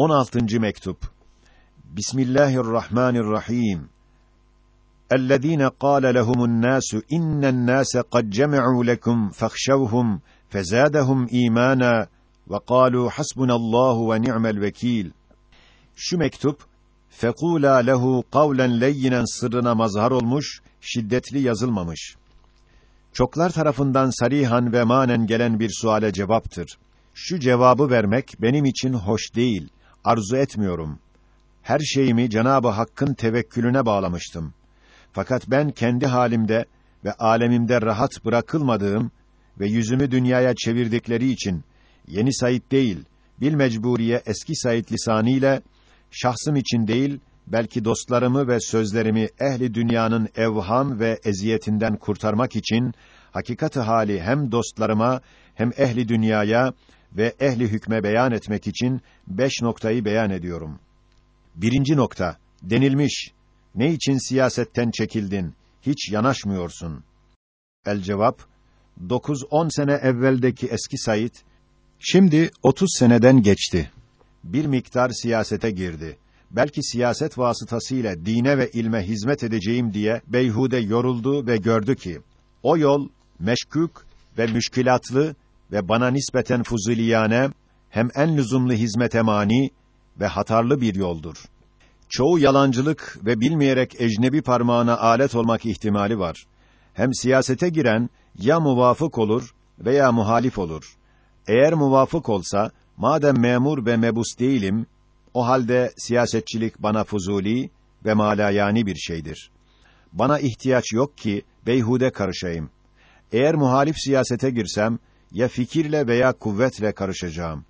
16. mektup. Bismillahirrahmanirrahim. اَلَّذ۪ينَ قَالَ لَهُمُ النَّاسُ اِنَّ النَّاسَ قَدْ جَمَعُوا لَكُمْ فَاخْشَوْهُمْ فَزَادَهُمْ اِيمَانًا وَقَالُوا حَسْبُنَا اللّٰهُ وَنِعْمَ الْوَكِيلِ Şu mektup, fekula lehu kavlen leyyinen sırrına mazhar olmuş, şiddetli yazılmamış. Çoklar tarafından sarihan ve manen gelen bir suale cevaptır. Şu cevabı vermek benim için hoş değil, Arzu etmiyorum. Her şeyimi Cenabı Hakk'ın tevekkülüne bağlamıştım. Fakat ben kendi halimde ve alemimde rahat bırakılmadığım ve yüzümü dünyaya çevirdikleri için yeni Said değil, bil mecburiye eski Said lisanıyla şahsım için değil, belki dostlarımı ve sözlerimi ehli dünyanın evham ve eziyetinden kurtarmak için hakikati hali hem dostlarıma hem ehli dünyaya ve ehli hükme beyan etmek için beş noktayı beyan ediyorum. Birinci nokta, denilmiş, ne için siyasetten çekildin, hiç yanaşmıyorsun? El cevap, 9-10 sene evveldeki eski Said, şimdi 30 seneden geçti. Bir miktar siyasete girdi. Belki siyaset vasıtasıyla dine ve ilme hizmet edeceğim diye beyhude yoruldu ve gördü ki, o yol, meşkük ve müşkilatlı ve bana nispeten fuzuliyane, hem en lüzumlu hizmete mani ve hatarlı bir yoldur. Çoğu yalancılık ve bilmeyerek ecnebi parmağına alet olmak ihtimali var. Hem siyasete giren ya muvafık olur veya muhalif olur. Eğer muvafık olsa, madem memur ve mebus değilim, o halde siyasetçilik bana fuzuli ve malayani bir şeydir. Bana ihtiyaç yok ki beyhude karışayım. Eğer muhalif siyasete girsem, ya fikirle veya kuvvetle karışacağım.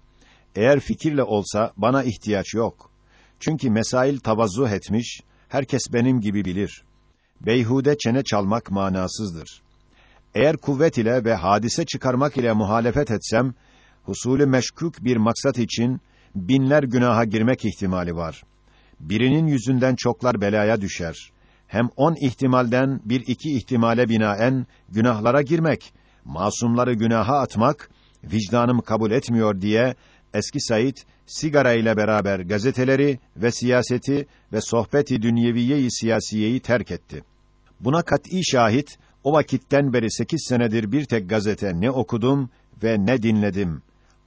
Eğer fikirle olsa bana ihtiyaç yok. Çünkü mesail tavazzuh etmiş, herkes benim gibi bilir. Beyhude çene çalmak manasızdır. Eğer kuvvet ile ve hadise çıkarmak ile muhalefet etsem, husulü meşkuk bir maksat için binler günaha girmek ihtimali var. Birinin yüzünden çoklar belaya düşer. Hem on ihtimalden bir iki ihtimale binaen günahlara girmek, masumları günaha atmak, vicdanım kabul etmiyor diye eski Said sigara ile beraber gazeteleri ve siyaseti ve sohbeti dünyeviyeyi siyasiyeyi terk etti. Buna kat'î şahit o vakitten beri sekiz senedir bir tek gazete ne okudum ve ne dinledim.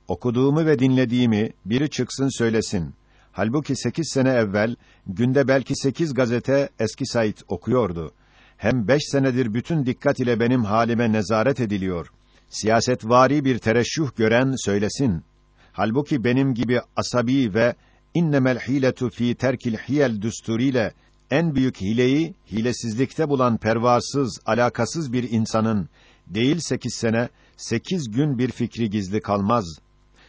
Okuduğumu ve dinlediğimi biri çıksın söylesin. Halbuki sekiz sene evvel günde belki sekiz gazete eski Said okuyordu. Hem beş senedir bütün dikkat ile benim halime nezaret ediliyor. Siyasetvari bir tereşüh gören söylesin. Halbuki benim gibi asabi ve innemel hiletu fi terkil hiyel düsturiyle en büyük hileyi hilesizlikte bulan pervasız, alakasız bir insanın değil sekiz sene, sekiz gün bir fikri gizli kalmaz.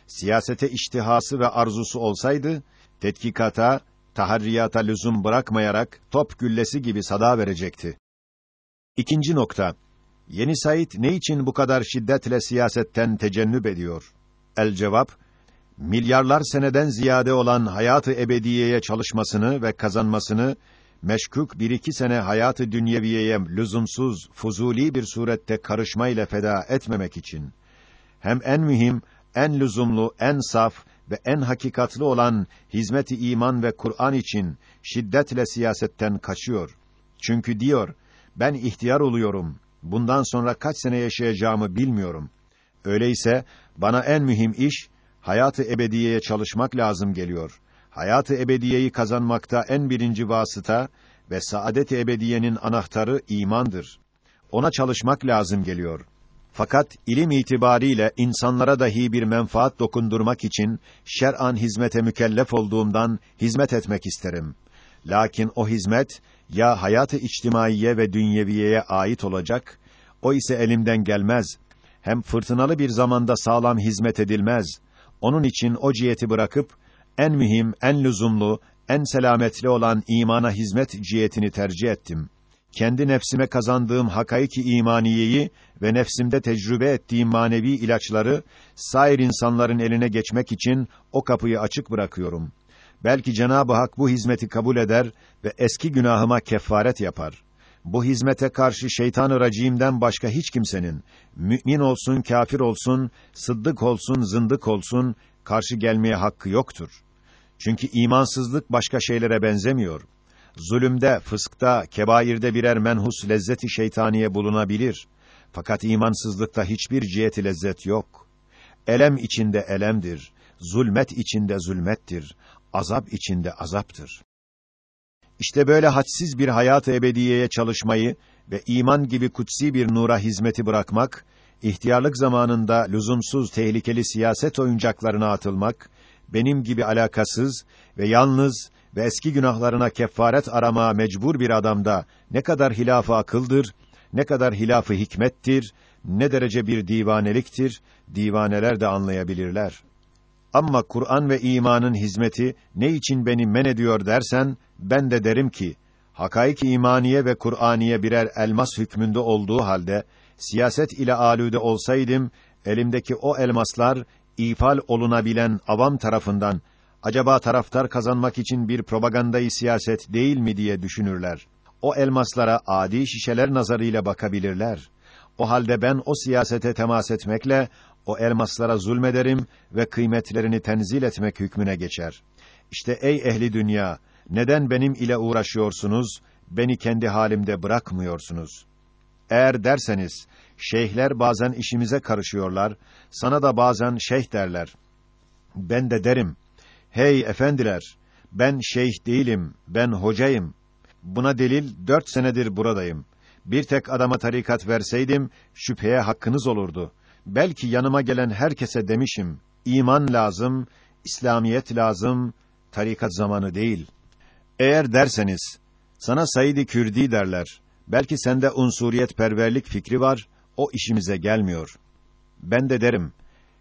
Siyasete iştihası ve arzusu olsaydı, tetkikata, taharriyata lüzum bırakmayarak top güllesi gibi sada verecekti. İkinci nokta. Yeni Said ne için bu kadar şiddetle siyasetten tecennüp ediyor? El cevap, milyarlar seneden ziyade olan hayatı ebediyeye çalışmasını ve kazanmasını meşkuk bir iki sene hayatı dünyeviyeye lüzumsuz, fuzuli bir surette karışmayla feda etmemek için hem en mühim, en lüzumlu, en saf ve en hakikatlı olan hizmeti iman ve Kur'an için şiddetle siyasetten kaçıyor. Çünkü diyor, ben ihtiyar oluyorum. Bundan sonra kaç sene yaşayacağımı bilmiyorum. Öyleyse bana en mühim iş hayatı ebediyeye çalışmak lazım geliyor. Hayatı ebediyeyi kazanmakta en birinci vasıta ve saadet-i ebediyenin anahtarı imandır. Ona çalışmak lazım geliyor. Fakat ilim itibariyle insanlara dahi bir menfaat dokundurmak için şer'an hizmete mükellef olduğumdan hizmet etmek isterim. Lakin o hizmet ya hayatı içtimaiye ve dünyeviyeye ait olacak, o ise elimden gelmez. Hem fırtınalı bir zamanda sağlam hizmet edilmez. Onun için o ciheti bırakıp en mühim, en lüzumlu, en selametli olan imana hizmet cihetini tercih ettim. Kendi nefsime kazandığım hakaiki imaniyeyi ve nefsimde tecrübe ettiğim manevi ilaçları sair insanların eline geçmek için o kapıyı açık bırakıyorum. Belki Cenab-ı Hak bu hizmeti kabul eder ve eski günahıma kefaret yapar. Bu hizmete karşı şeytan-ı racimden başka hiç kimsenin mümin olsun, kafir olsun, sıddık olsun, zındık olsun karşı gelmeye hakkı yoktur. Çünkü imansızlık başka şeylere benzemiyor. Zulümde, fıskta, kebairde birer menhus lezzeti şeytaniye bulunabilir. Fakat imansızlıkta hiçbir ciheti lezzet yok. Elem içinde elemdir, zulmet içinde zulmettir, azap içinde azaptır. İşte böyle hadsiz bir hayat-ı ebediyeye çalışmayı ve iman gibi kutsi bir nura hizmeti bırakmak, ihtiyarlık zamanında lüzumsuz tehlikeli siyaset oyuncaklarına atılmak, benim gibi alakasız ve yalnız ve eski günahlarına kefaret aramaya mecbur bir adamda ne kadar hilafı akıldır, ne kadar hilafı hikmettir, ne derece bir divaneliktir, divaneler de anlayabilirler. Ama Kur'an ve imanın hizmeti ne için beni men ediyor dersen, ben de derim ki, hakaik imaniye ve Kur'aniye birer elmas hükmünde olduğu halde, siyaset ile alüde olsaydım, elimdeki o elmaslar, ifal olunabilen avam tarafından, acaba taraftar kazanmak için bir propagandayı siyaset değil mi diye düşünürler. O elmaslara adi şişeler nazarıyla bakabilirler. O halde ben o siyasete temas etmekle, o elmaslara zulmederim ve kıymetlerini tenzil etmek hükmüne geçer. İşte ey ehli dünya, neden benim ile uğraşıyorsunuz, beni kendi halimde bırakmıyorsunuz? Eğer derseniz, şeyhler bazen işimize karışıyorlar, sana da bazen şeyh derler. Ben de derim, hey efendiler, ben şeyh değilim, ben hocayım. Buna delil, dört senedir buradayım. Bir tek adama tarikat verseydim, şüpheye hakkınız olurdu. Belki yanıma gelen herkese demişim, iman lazım, İslamiyet lazım, tarikat zamanı değil. Eğer derseniz, sana Said-i Kürdi derler, belki sende unsuriyet perverlik fikri var, o işimize gelmiyor. Ben de derim,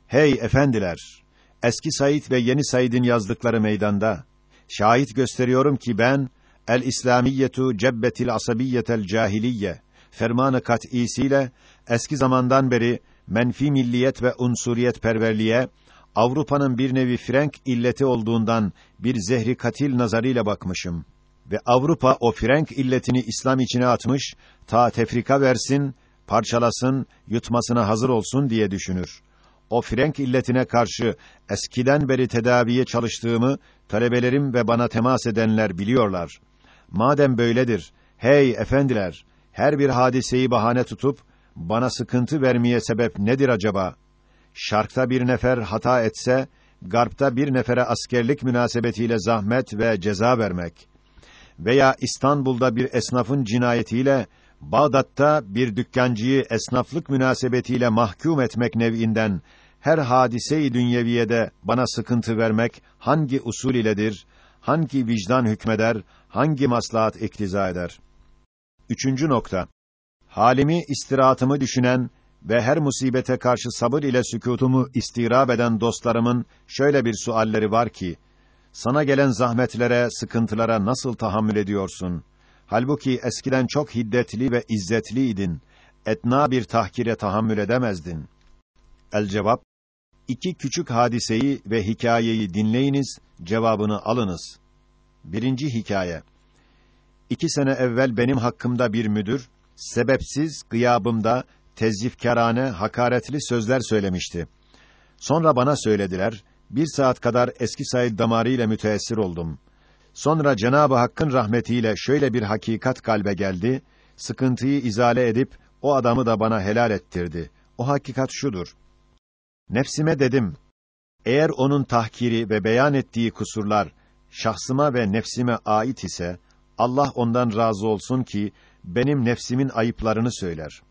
hey efendiler, eski Said ve yeni Said'in yazdıkları meydanda, şahit gösteriyorum ki ben, el İslamiyetu cebbetil asabiyetel cahiliye fermanı kat'isiyle eski zamandan beri menfi milliyet ve unsuriyet perverliğe Avrupa'nın bir nevi Frank illeti olduğundan bir zehri katil nazarıyla bakmışım ve Avrupa o Frank illetini İslam içine atmış, ta tefrika versin, parçalasın, yutmasına hazır olsun diye düşünür. O Frank illetine karşı eskiden beri tedaviye çalıştığımı talebelerim ve bana temas edenler biliyorlar. Madem böyledir, hey efendiler, her bir hadiseyi bahane tutup bana sıkıntı vermeye sebep nedir acaba? Şarkta bir nefer hata etse, garpta bir nefere askerlik münasebetiyle zahmet ve ceza vermek veya İstanbul'da bir esnafın cinayetiyle Bağdat'ta bir dükkancıyı esnaflık münasebetiyle mahkum etmek nev'inden her hadise-i dünyeviyede bana sıkıntı vermek hangi usul iledir, hangi vicdan hükmeder, hangi maslahat iktiza eder? Üçüncü nokta. Halimi, istirahatımı düşünen ve her musibete karşı sabır ile sükutumu istirab eden dostlarımın şöyle bir sualleri var ki, sana gelen zahmetlere, sıkıntılara nasıl tahammül ediyorsun? Halbuki eskiden çok hiddetli ve izzetliydin. Etna bir tahkire tahammül edemezdin. El cevap, iki küçük hadiseyi ve hikayeyi dinleyiniz, cevabını alınız. Birinci hikaye. İki sene evvel benim hakkımda bir müdür, sebepsiz gıyabımda tezyifkârane, hakaretli sözler söylemişti. Sonra bana söylediler, bir saat kadar eski Said damarı ile müteessir oldum. Sonra Cenab-ı Hakk'ın rahmetiyle şöyle bir hakikat kalbe geldi, sıkıntıyı izale edip o adamı da bana helal ettirdi. O hakikat şudur. Nefsime dedim, eğer onun tahkiri ve beyan ettiği kusurlar şahsıma ve nefsime ait ise Allah ondan razı olsun ki benim nefsimin ayıplarını söyler.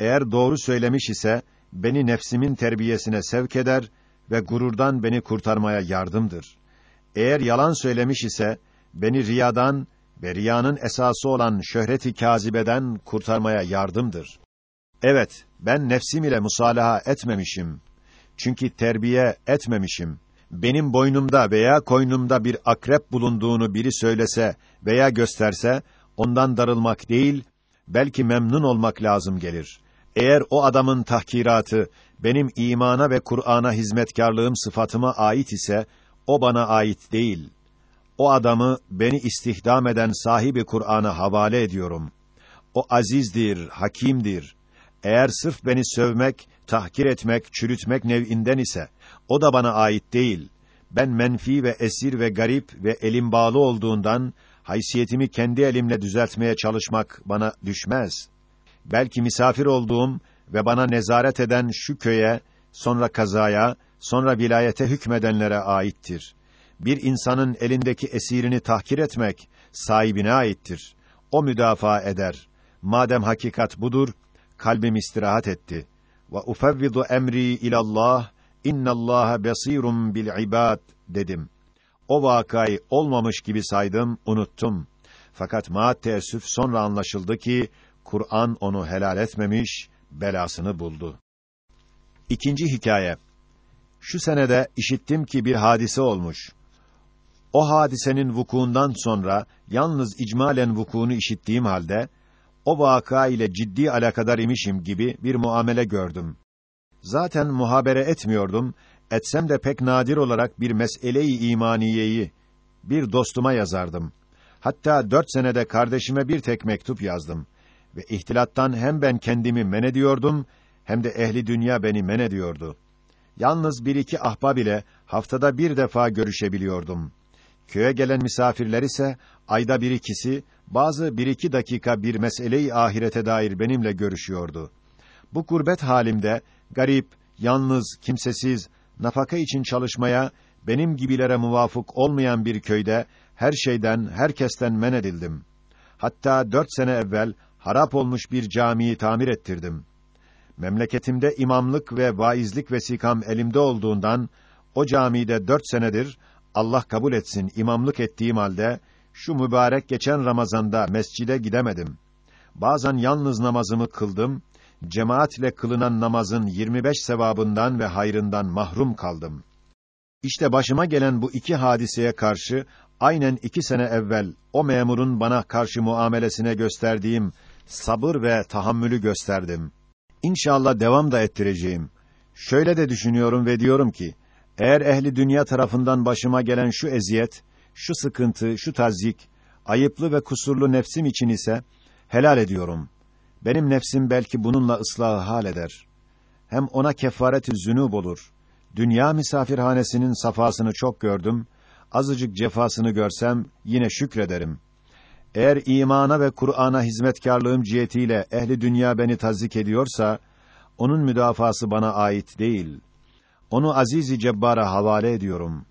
Eğer doğru söylemiş ise beni nefsimin terbiyesine sevk eder ve gururdan beni kurtarmaya yardımdır. Eğer yalan söylemiş ise beni riyadan ve riyanın esası olan şöhreti kâzibeden kurtarmaya yardımdır. Evet, ben nefsim ile musalaha etmemişim. Çünkü terbiye etmemişim. Benim boynumda veya koynumda bir akrep bulunduğunu biri söylese veya gösterse, ondan darılmak değil, belki memnun olmak lazım gelir. Eğer o adamın tahkiratı benim imana ve Kur'an'a hizmetkarlığım sıfatıma ait ise o bana ait değil. O adamı beni istihdam eden sahibi Kur'an'a havale ediyorum. O azizdir, hakimdir. Eğer sırf beni sövmek, tahkir etmek, çürütmek nev'inden ise o da bana ait değil. ben menfi ve esir ve garip ve elim bağlı olduğundan haysiyetimi kendi elimle düzeltmeye çalışmak bana düşmez. Belki misafir olduğum ve bana nezaret eden şu köye, sonra kazaya, sonra vilayete hükmedenlere aittir. Bir insanın elindeki esirini tahkir etmek sahibine aittir. O müdafaa eder. Madem hakikat budur, kalbim istirahat etti. Ve ufevvidu emri ilallah, innallaha besirun bil ibad dedim. O vakayı olmamış gibi saydım, unuttum. Fakat ma sonra anlaşıldı ki Kur'an onu helal etmemiş, belasını buldu. İkinci hikaye. Şu senede işittim ki bir hadise olmuş. O hadisenin vukuundan sonra yalnız icmalen vukuunu işittiğim halde o vaka ile ciddi alakadar imişim gibi bir muamele gördüm. Zaten muhabere etmiyordum, etsem de pek nadir olarak bir mesele-i imaniyeyi bir dostuma yazardım. Hatta dört senede kardeşime bir tek mektup yazdım. Ve ihtilattan hem ben kendimi men ediyordum, hem de ehli dünya beni men ediyordu. Yalnız bir iki ahbab ile haftada bir defa görüşebiliyordum. Köye gelen misafirler ise ayda bir ikisi, bazı bir iki dakika bir meseleyi ahirete dair benimle görüşüyordu. Bu kurbet halimde garip, yalnız, kimsesiz, nafaka için çalışmaya benim gibilere muvafık olmayan bir köyde her şeyden, herkesten men edildim. Hatta dört sene evvel harap olmuş bir camiyi tamir ettirdim. Memleketimde imamlık ve vaizlik vesikam elimde olduğundan o camide dört senedir Allah kabul etsin imamlık ettiğim halde şu mübarek geçen Ramazanda mescide gidemedim. Bazen yalnız namazımı kıldım, cemaatle kılınan namazın 25 sevabından ve hayrından mahrum kaldım. İşte başıma gelen bu iki hadiseye karşı aynen iki sene evvel o memurun bana karşı muamelesine gösterdiğim sabır ve tahammülü gösterdim. İnşallah devam da ettireceğim. Şöyle de düşünüyorum ve diyorum ki, eğer ehli dünya tarafından başıma gelen şu eziyet, şu sıkıntı, şu tazyik, ayıplı ve kusurlu nefsim için ise, helal ediyorum. Benim nefsim belki bununla ıslahı hal eder. Hem ona kefaret-i zünub olur. Dünya misafirhanesinin safasını çok gördüm, azıcık cefasını görsem yine şükrederim. Eğer imana ve Kur'an'a hizmetkarlığım cihetiyle ehli dünya beni tazik ediyorsa, onun müdafası bana ait değil. Onu azizi cebbara havale ediyorum.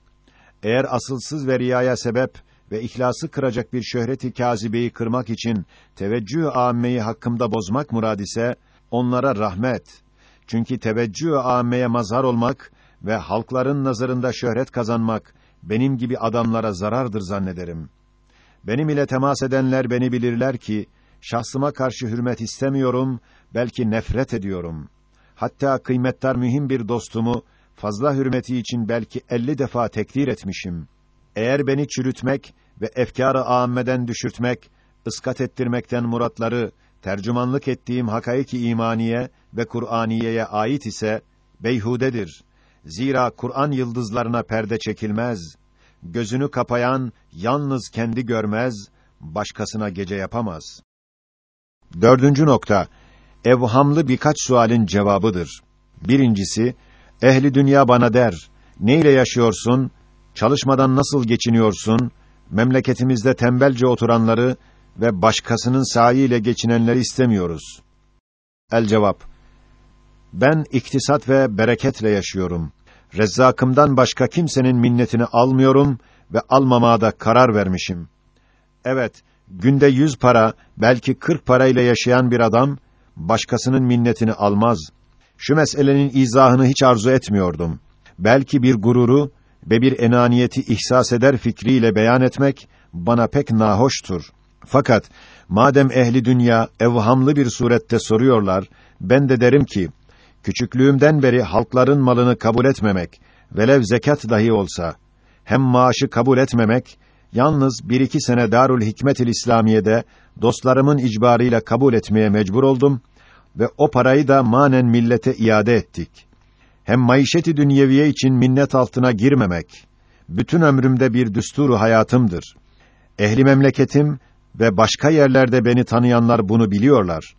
Eğer asılsız ve riyaya sebep ve ihlası kıracak bir şöhreti kâzibeyi kırmak için teveccüh âmmeyi hakkımda bozmak murad ise onlara rahmet. Çünkü teveccüh âmmeye mazhar olmak ve halkların nazarında şöhret kazanmak benim gibi adamlara zarardır zannederim. Benim ile temas edenler beni bilirler ki şahsıma karşı hürmet istemiyorum, belki nefret ediyorum. Hatta kıymetdar mühim bir dostumu fazla hürmeti için belki elli defa tekdir etmişim. Eğer beni çürütmek ve efkâr-ı âmmeden düşürtmek, ıskat ettirmekten muratları tercümanlık ettiğim hakaiki imaniye ve Kur'aniyeye ait ise beyhudedir. Zira Kur'an yıldızlarına perde çekilmez. Gözünü kapayan yalnız kendi görmez, başkasına gece yapamaz. Dördüncü nokta, evhamlı birkaç sualin cevabıdır. Birincisi, ehli dünya bana der, neyle yaşıyorsun, çalışmadan nasıl geçiniyorsun, memleketimizde tembelce oturanları ve başkasının sahiyle geçinenleri istemiyoruz. El cevap, ben iktisat ve bereketle yaşıyorum. Rezzakımdan başka kimsenin minnetini almıyorum ve almamaya da karar vermişim. Evet, günde yüz para, belki kırk parayla yaşayan bir adam, başkasının minnetini almaz. Şu meselenin izahını hiç arzu etmiyordum. Belki bir gururu ve bir enaniyeti ihsas eder fikriyle beyan etmek, bana pek nahoştur. Fakat, madem ehli dünya evhamlı bir surette soruyorlar, ben de derim ki, küçüklüğümden beri halkların malını kabul etmemek, velev zekat dahi olsa, hem maaşı kabul etmemek, yalnız bir iki sene Darül Hikmetil İslamiye'de dostlarımın icbarıyla kabul etmeye mecbur oldum ve o parayı da manen millete iade ettik. Hem maişeti dünyeviye için minnet altına girmemek, bütün ömrümde bir düsturu hayatımdır. Ehli memleketim ve başka yerlerde beni tanıyanlar bunu biliyorlar.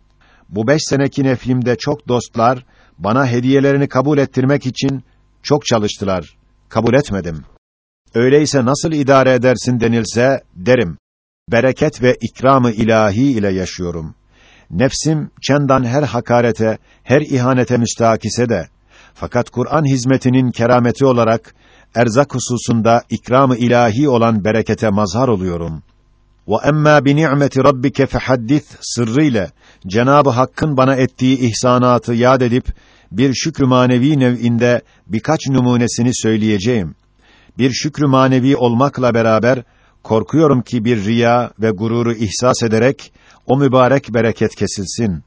Bu beş seneki neflimde çok dostlar, bana hediyelerini kabul ettirmek için çok çalıştılar. Kabul etmedim. Öyleyse nasıl idare edersin denilse derim. Bereket ve ikramı ilahi ile yaşıyorum. Nefsim çendan her hakarete, her ihanete müstahakise de fakat Kur'an hizmetinin kerameti olarak erzak hususunda ikramı ilahi olan berekete mazhar oluyorum. Ve emma bi ni'meti rabbike fehaddis sırrıyla Cenabı Hakk'ın bana ettiği ihsanatı yad edip bir şükrü manevi nev'inde birkaç numunesini söyleyeceğim. Bir şükrü manevi olmakla beraber korkuyorum ki bir riya ve gururu ihsas ederek o mübarek bereket kesilsin.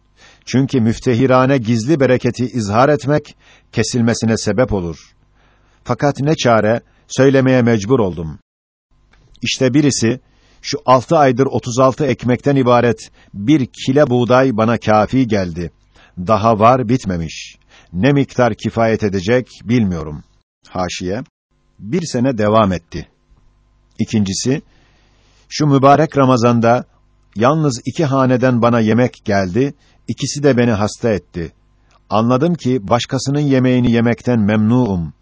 Çünkü müftehirane gizli bereketi izhar etmek kesilmesine sebep olur. Fakat ne çare söylemeye mecbur oldum. İşte birisi şu altı aydır 36 ekmekten ibaret bir kile buğday bana kafi geldi. Daha var bitmemiş. Ne miktar kifayet edecek bilmiyorum. Haşiye. Bir sene devam etti. İkincisi, şu mübarek Ramazanda yalnız iki haneden bana yemek geldi, ikisi de beni hasta etti. Anladım ki başkasının yemeğini yemekten memnuum.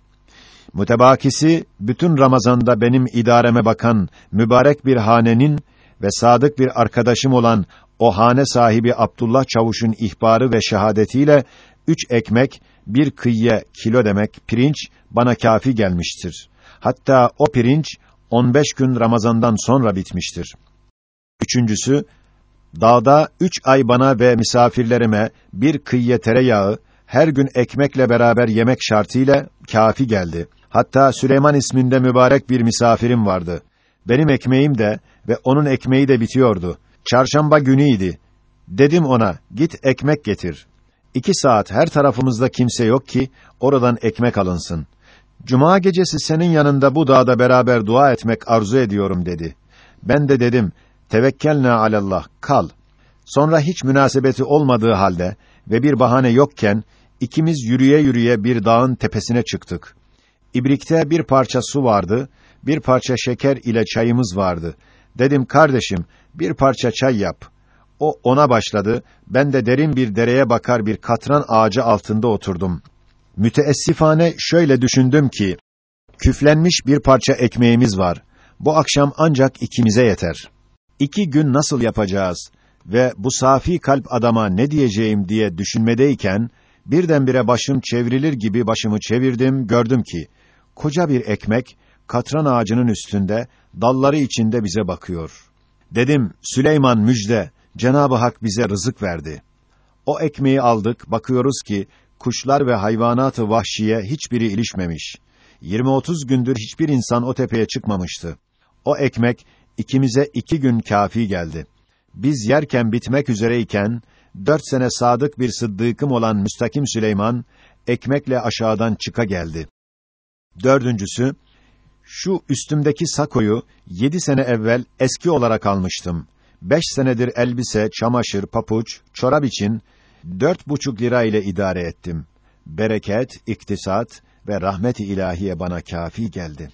Mütebakisi bütün Ramazan'da benim idareme bakan mübarek bir hanenin ve sadık bir arkadaşım olan o hane sahibi Abdullah Çavuş'un ihbarı ve şehadetiyle üç ekmek, bir kıyye kilo demek pirinç bana kafi gelmiştir. Hatta o pirinç 15 gün Ramazan'dan sonra bitmiştir. Üçüncüsü, dağda üç ay bana ve misafirlerime bir kıyye tereyağı, her gün ekmekle beraber yemek şartıyla kafi geldi. Hatta Süleyman isminde mübarek bir misafirim vardı. Benim ekmeğim de ve onun ekmeği de bitiyordu. Çarşamba günüydi. Dedim ona, git ekmek getir. İki saat her tarafımızda kimse yok ki, oradan ekmek alınsın. Cuma gecesi senin yanında bu dağda beraber dua etmek arzu ediyorum dedi. Ben de dedim, tevekkelna alallah, kal. Sonra hiç münasebeti olmadığı halde ve bir bahane yokken, ikimiz yürüye yürüye bir dağın tepesine çıktık. İbrikte bir parça su vardı, bir parça şeker ile çayımız vardı. Dedim kardeşim, bir parça çay yap. O ona başladı. Ben de derin bir dereye bakar bir katran ağacı altında oturdum. Müteessifane şöyle düşündüm ki, küflenmiş bir parça ekmeğimiz var. Bu akşam ancak ikimize yeter. İki gün nasıl yapacağız ve bu safi kalp adama ne diyeceğim diye düşünmedeyken, birdenbire başım çevrilir gibi başımı çevirdim, gördüm ki, koca bir ekmek, katran ağacının üstünde, dalları içinde bize bakıyor. Dedim, Süleyman müjde, Cenab-ı Hak bize rızık verdi. O ekmeği aldık, bakıyoruz ki, kuşlar ve hayvanatı vahşiye hiçbiri ilişmemiş. 20-30 gündür hiçbir insan o tepeye çıkmamıştı. O ekmek, ikimize iki gün kafi geldi. Biz yerken bitmek üzereyken, dört sene sadık bir sıddıkım olan Müstakim Süleyman, ekmekle aşağıdan çıka geldi. Dördüncüsü, şu üstümdeki sakoyu yedi sene evvel eski olarak almıştım. Beş senedir elbise, çamaşır, papuç, çorap için dört buçuk lira ile idare ettim. Bereket, iktisat ve rahmet-i ilahiye bana kafi geldi.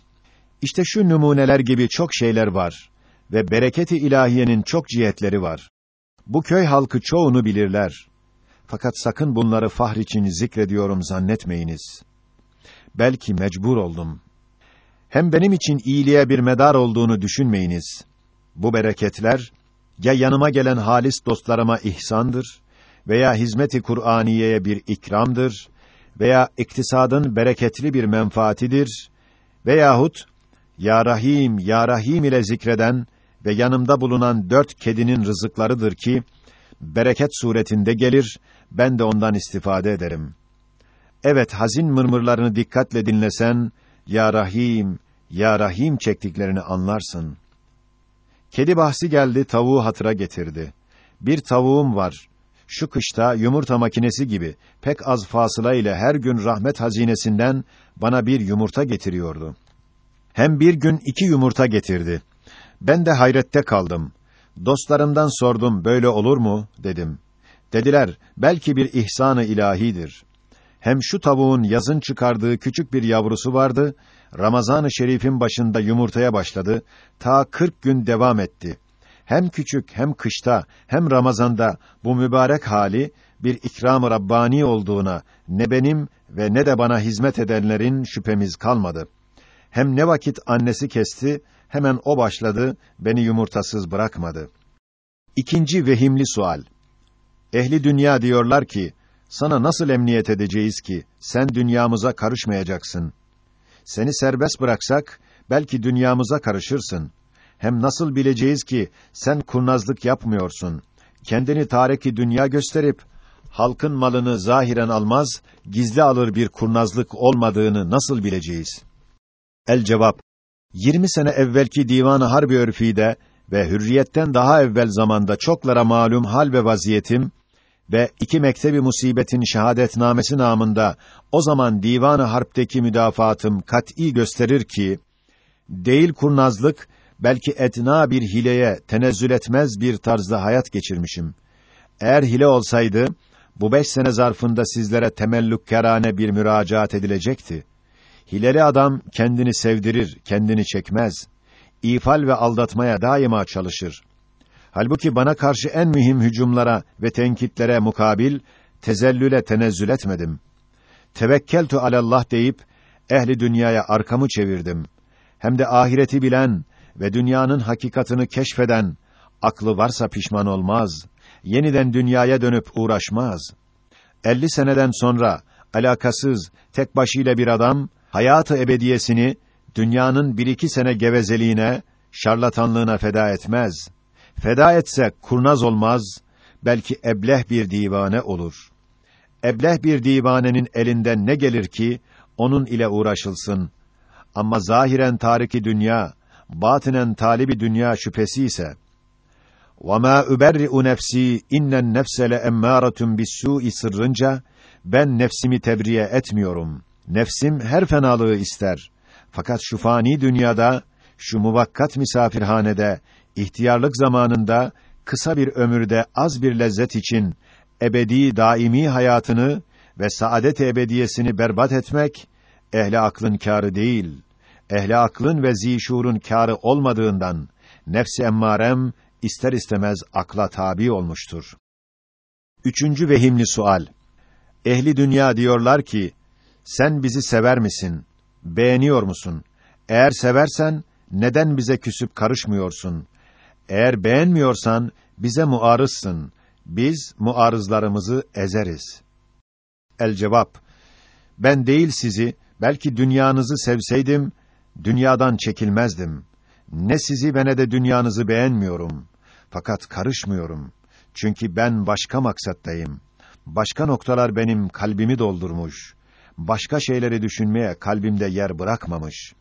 İşte şu numuneler gibi çok şeyler var ve bereket-i ilahiyenin çok cihetleri var. Bu köy halkı çoğunu bilirler. Fakat sakın bunları fahr için zikrediyorum zannetmeyiniz. Belki mecbur oldum. Hem benim için iyiliğe bir medar olduğunu düşünmeyiniz. Bu bereketler ya yanıma gelen halis dostlarıma ihsandır veya hizmeti Kur'aniyeye bir ikramdır veya iktisadın bereketli bir menfaatidir veyahut ya Rahim ya Rahim ile zikreden ve yanımda bulunan dört kedinin rızıklarıdır ki bereket suretinde gelir ben de ondan istifade ederim. Evet hazin mırmırlarını dikkatle dinlesen ya Rahim ya Rahim çektiklerini anlarsın. Kedi bahsi geldi, tavuğu hatıra getirdi. Bir tavuğum var. Şu kışta yumurta makinesi gibi pek az fasıla ile her gün rahmet hazinesinden bana bir yumurta getiriyordu. Hem bir gün iki yumurta getirdi. Ben de hayrette kaldım. Dostlarımdan sordum, böyle olur mu? dedim. Dediler, belki bir ihsanı ilahidir. Hem şu tavuğun yazın çıkardığı küçük bir yavrusu vardı, Ramazan-ı Şerif'in başında yumurtaya başladı, ta kırk gün devam etti. Hem küçük, hem kışta, hem Ramazanda bu mübarek hali, bir ikram-ı Rabbani olduğuna, ne benim ve ne de bana hizmet edenlerin şüphemiz kalmadı. Hem ne vakit annesi kesti, hemen o başladı, beni yumurtasız bırakmadı. İkinci vehimli sual. Ehli dünya diyorlar ki, sana nasıl emniyet edeceğiz ki, sen dünyamıza karışmayacaksın. Seni serbest bıraksak, belki dünyamıza karışırsın. Hem nasıl bileceğiz ki, sen kurnazlık yapmıyorsun. Kendini tariki dünya gösterip, halkın malını zahiren almaz, gizli alır bir kurnazlık olmadığını nasıl bileceğiz? El cevap, 20 sene evvelki divan harbi örfide ve hürriyetten daha evvel zamanda çoklara malum hal ve vaziyetim ve iki mektebi musibetin şehadetnamesi namında o zaman divan harpteki müdafaatım kat'î gösterir ki değil kurnazlık belki etna bir hileye tenezzül etmez bir tarzda hayat geçirmişim. Eğer hile olsaydı bu beş sene zarfında sizlere temellükkerane bir müracaat edilecekti. Hileli adam kendini sevdirir, kendini çekmez. İfal ve aldatmaya daima çalışır. Halbuki bana karşı en mühim hücumlara ve tenkitlere mukabil tezellüle tenezzül etmedim. Tevekkeltu alallah deyip ehli dünyaya arkamı çevirdim. Hem de ahireti bilen ve dünyanın hakikatını keşfeden aklı varsa pişman olmaz. Yeniden dünyaya dönüp uğraşmaz. Elli seneden sonra alakasız tek başıyla bir adam hayatı ebediyesini dünyanın bir iki sene gevezeliğine, şarlatanlığına feda etmez. Feda etse kurnaz olmaz, belki ebleh bir divane olur. Ebleh bir divanenin elinden ne gelir ki, onun ile uğraşılsın. Ama zahiren tariki dünya, batinen talibi dünya şüphesi ise, وَمَا اُبَرِّئُ نَفْسِي اِنَّ النَّفْسَ لَاَمَّارَةٌ بِالسُّٰءِ sırrınca, ben nefsimi tebriye etmiyorum. Nefsim her fenalığı ister. Fakat şu fani dünyada, şu muvakkat misafirhanede, ihtiyarlık zamanında, kısa bir ömürde az bir lezzet için, ebedi daimi hayatını ve saadet ebediyesini berbat etmek, ehli aklın kârı değil, ehli aklın ve zişurun kârı olmadığından, nefsi emmarem, ister istemez akla tabi olmuştur. Üçüncü vehimli sual. Ehli dünya diyorlar ki, sen bizi sever misin? Beğeniyor musun? Eğer seversen, neden bize küsüp karışmıyorsun? Eğer beğenmiyorsan, bize muarızsın. Biz, muarızlarımızı ezeriz. El cevap, ben değil sizi, belki dünyanızı sevseydim, dünyadan çekilmezdim. Ne sizi ve ne de dünyanızı beğenmiyorum. Fakat karışmıyorum. Çünkü ben başka maksattayım. Başka noktalar benim kalbimi doldurmuş. Başka şeyleri düşünmeye kalbimde yer bırakmamış.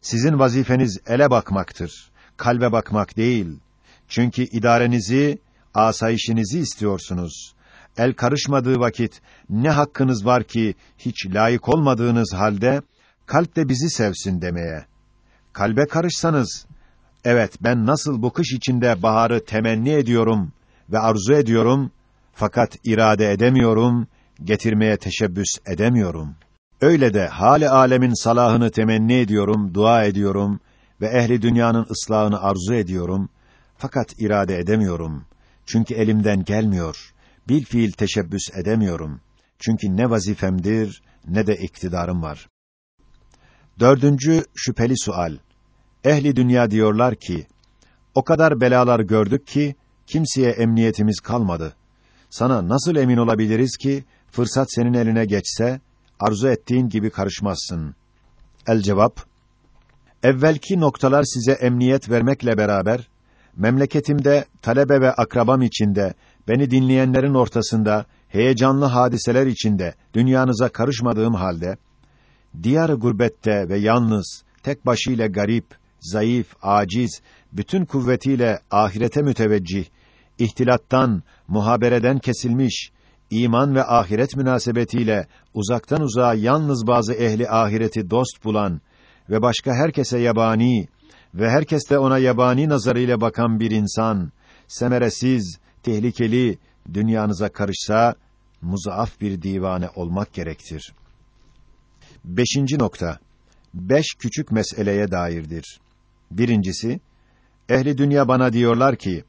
Sizin vazifeniz ele bakmaktır. Kalbe bakmak değil. Çünkü idarenizi, asayişinizi istiyorsunuz. El karışmadığı vakit ne hakkınız var ki hiç layık olmadığınız halde kalp de bizi sevsin demeye. Kalbe karışsanız Evet, ben nasıl bu kış içinde baharı temenni ediyorum ve arzu ediyorum, fakat irade edemiyorum, getirmeye teşebbüs edemiyorum. Öyle de hali alemin salahını temenni ediyorum, dua ediyorum ve ehli dünyanın ıslahını arzu ediyorum, fakat irade edemiyorum. Çünkü elimden gelmiyor. Bir fiil teşebbüs edemiyorum. Çünkü ne vazifemdir, ne de iktidarım var. Dördüncü şüpheli sual. Ehli dünya diyorlar ki, o kadar belalar gördük ki, kimseye emniyetimiz kalmadı. Sana nasıl emin olabiliriz ki, fırsat senin eline geçse, arzu ettiğin gibi karışmazsın. El cevap, evvelki noktalar size emniyet vermekle beraber, memleketimde, talebe ve akrabam içinde, beni dinleyenlerin ortasında, heyecanlı hadiseler içinde, dünyanıza karışmadığım halde, diyar gurbette ve yalnız, tek başıyla garip, zayıf, aciz, bütün kuvvetiyle ahirete müteveccih, ihtilattan, muhabereden kesilmiş, iman ve ahiret münasebetiyle uzaktan uzağa yalnız bazı ehli ahireti dost bulan ve başka herkese yabani ve herkes de ona yabani nazarıyla bakan bir insan, semeresiz, tehlikeli, dünyanıza karışsa, muzaaf bir divane olmak gerektir. Beşinci nokta. Beş küçük meseleye dairdir. Birincisi, ehli dünya bana diyorlar ki,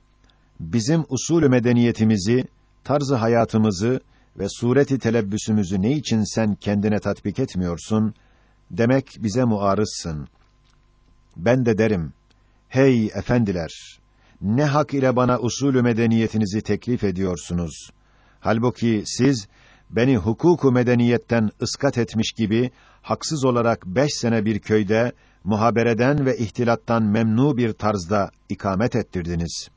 bizim usulü medeniyetimizi, tarzı hayatımızı ve sureti telebbüsümüzü ne için sen kendine tatbik etmiyorsun? Demek bize muarızsın. Ben de derim, hey efendiler, ne hak ile bana usulü medeniyetinizi teklif ediyorsunuz? Halbuki siz, beni hukuku medeniyetten ıskat etmiş gibi, haksız olarak beş sene bir köyde, muhabereden ve ihtilattan memnu bir tarzda ikamet ettirdiniz.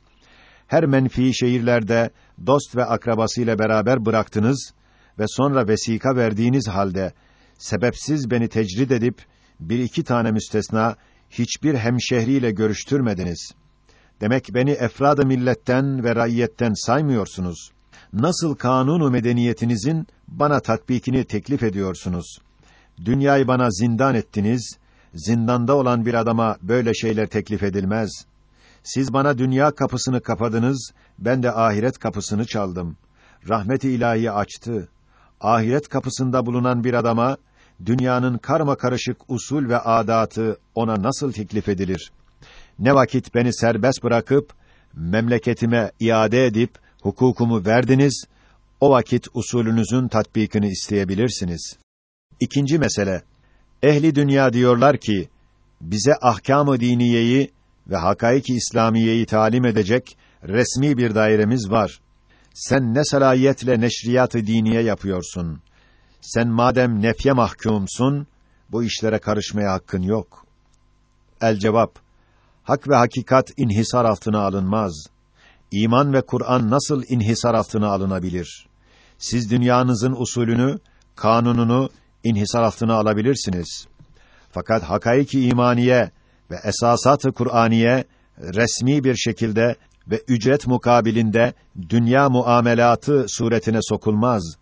Her menfi şehirlerde dost ve akrabasıyla beraber bıraktınız ve sonra vesika verdiğiniz halde sebepsiz beni tecrid edip bir iki tane müstesna hiçbir hemşehriyle görüştürmediniz. Demek beni efrad milletten ve raiyetten saymıyorsunuz. Nasıl kanunu medeniyetinizin bana tatbikini teklif ediyorsunuz? Dünyayı bana zindan ettiniz. Zindanda olan bir adama böyle şeyler teklif edilmez. Siz bana dünya kapısını kapadınız, ben de ahiret kapısını çaldım. Rahmet-i ilahi açtı. Ahiret kapısında bulunan bir adama dünyanın karma karışık usul ve adatı ona nasıl teklif edilir? Ne vakit beni serbest bırakıp memleketime iade edip hukukumu verdiniz, o vakit usulünüzün tatbikini isteyebilirsiniz. İkinci mesele. Ehli dünya diyorlar ki bize ahkâm-ı diniyeyi ve hakaiki İslamiyeyi talim edecek resmi bir dairemiz var. Sen ne salahiyetle neşriyat-ı diniye yapıyorsun? Sen madem nefye mahkumsun, bu işlere karışmaya hakkın yok. El cevap: Hak ve hakikat inhisar altına alınmaz. İman ve Kur'an nasıl inhisar altına alınabilir? Siz dünyanızın usulünü, kanununu inhisar altına alabilirsiniz. Fakat hakaiki imaniye ve esasat-ı Kur'aniye resmi bir şekilde ve ücret mukabilinde dünya muamelatı suretine sokulmaz.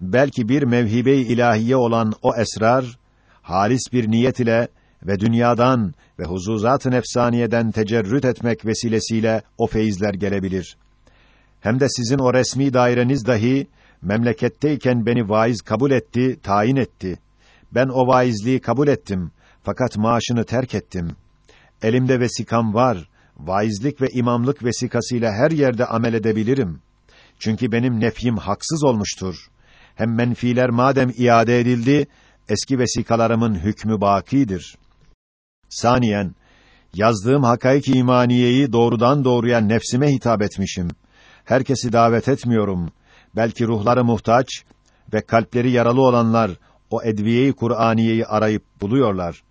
Belki bir mevhibe-i ilahiye olan o esrar halis bir niyet ile ve dünyadan ve huzuzat-ı nefsaniyeden tecerrüt etmek vesilesiyle o feyizler gelebilir. Hem de sizin o resmi daireniz dahi memleketteyken beni vaiz kabul etti, tayin etti. Ben o vaizliği kabul ettim fakat maaşını terk ettim. Elimde vesikam var. Vaizlik ve imamlık vesikasıyla her yerde amel edebilirim. Çünkü benim nefyim haksız olmuştur. Hem menfiler madem iade edildi, eski vesikalarımın hükmü bakidir. Saniyen, yazdığım hakaik imaniyeyi doğrudan doğruya nefsime hitap etmişim. Herkesi davet etmiyorum. Belki ruhları muhtaç ve kalpleri yaralı olanlar o edviyeyi Kur'aniyeyi arayıp buluyorlar.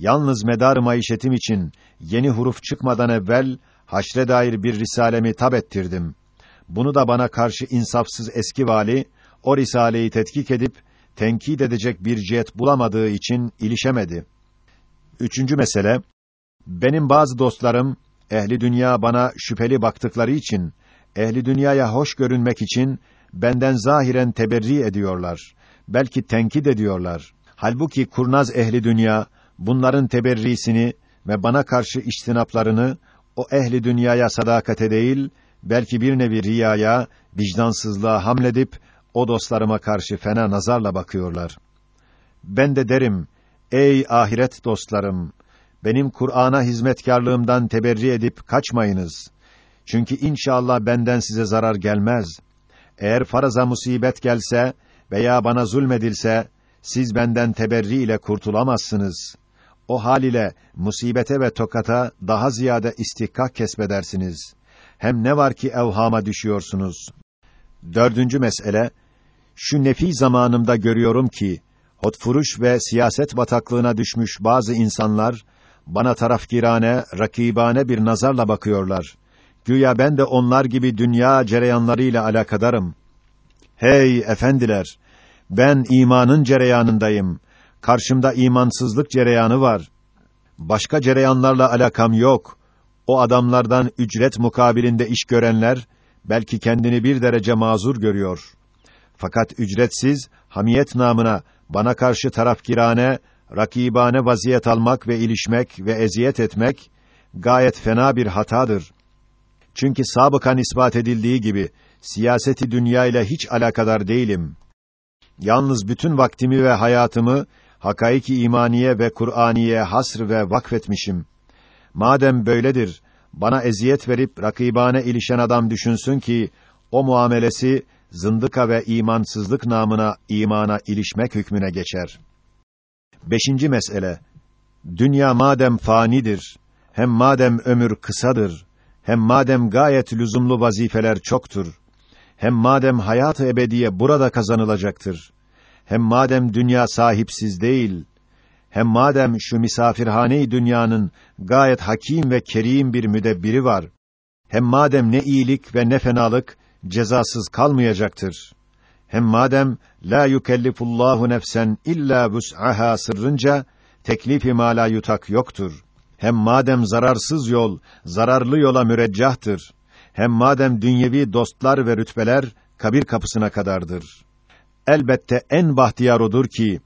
Yalnız medar maişetim için yeni huruf çıkmadan evvel haşre dair bir risalemi tab ettirdim. Bunu da bana karşı insafsız eski vali o risaleyi tetkik edip tenkit edecek bir cihet bulamadığı için ilişemedi. Üçüncü mesele, benim bazı dostlarım, ehli dünya bana şüpheli baktıkları için, ehli dünyaya hoş görünmek için, benden zahiren teberri ediyorlar. Belki tenkit ediyorlar. Halbuki kurnaz ehli dünya, bunların teberrisini ve bana karşı içtinaplarını, o ehli dünyaya sadakate değil, belki bir nevi riyaya, vicdansızlığa hamledip, o dostlarıma karşı fena nazarla bakıyorlar. Ben de derim, ey ahiret dostlarım, benim Kur'an'a hizmetkarlığımdan teberri edip kaçmayınız. Çünkü inşallah benden size zarar gelmez. Eğer faraza musibet gelse veya bana zulmedilse, siz benden teberri ile kurtulamazsınız. O hal ile musibete ve tokata daha ziyade istihkak kesbedersiniz. Hem ne var ki evhama düşüyorsunuz. Dördüncü mesele, şu nefi zamanımda görüyorum ki, hotfuruş ve siyaset bataklığına düşmüş bazı insanlar, bana tarafgirane, rakibane bir nazarla bakıyorlar. Güya ben de onlar gibi dünya cereyanlarıyla alakadarım. Hey efendiler! Ben imanın cereyanındayım. Karşımda imansızlık cereyanı var. Başka cereyanlarla alakam yok. O adamlardan ücret mukabilinde iş görenler, belki kendini bir derece mazur görüyor. Fakat ücretsiz, hamiyet namına bana karşı tarafkirane, rakibane vaziyet almak ve ilişmek ve eziyet etmek, gayet fena bir hatadır. Çünkü sabıkan ispat edildiği gibi, siyaseti dünya ile hiç alakadar değilim. Yalnız bütün vaktimi ve hayatımı, hakaiki imaniye ve Kur'aniye hasr ve vakfetmişim. Madem böyledir, bana eziyet verip rakibane ilişen adam düşünsün ki, o muamelesi, zındıka ve imansızlık namına imana ilişmek hükmüne geçer. Beşinci mesele. dünya madem fanidir, hem madem ömür kısadır, hem madem gayet lüzumlu vazifeler çoktur, hem madem hayat-ı ebediye burada kazanılacaktır, hem madem dünya sahipsiz değil, hem madem şu misafirhane-i dünyanın gayet hakim ve kerim bir müdebbiri var, hem madem ne iyilik ve ne fenalık cezasız kalmayacaktır. Hem madem la yukellifullahu nefsen illa vus'aha sırrınca teklifi ma la yutak yoktur. Hem madem zararsız yol zararlı yola müreccahtır. Hem madem dünyevi dostlar ve rütbeler kabir kapısına kadardır. Elbette en bahtiyar odur ki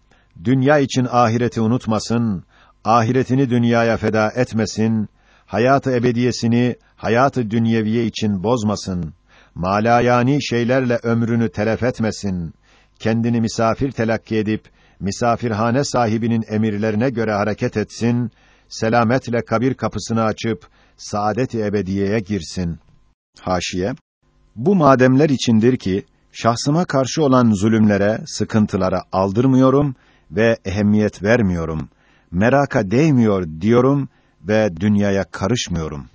dünya için ahireti unutmasın, ahiretini dünyaya feda etmesin, hayatı ebediyesini hayatı dünyeviye için bozmasın. Malayani şeylerle ömrünü telef etmesin. Kendini misafir telakki edip misafirhane sahibinin emirlerine göre hareket etsin. Selametle kabir kapısını açıp saadet-i ebediyeye girsin. Haşiye Bu mademler içindir ki şahsıma karşı olan zulümlere, sıkıntılara aldırmıyorum ve ehemmiyet vermiyorum. Meraka değmiyor diyorum ve dünyaya karışmıyorum.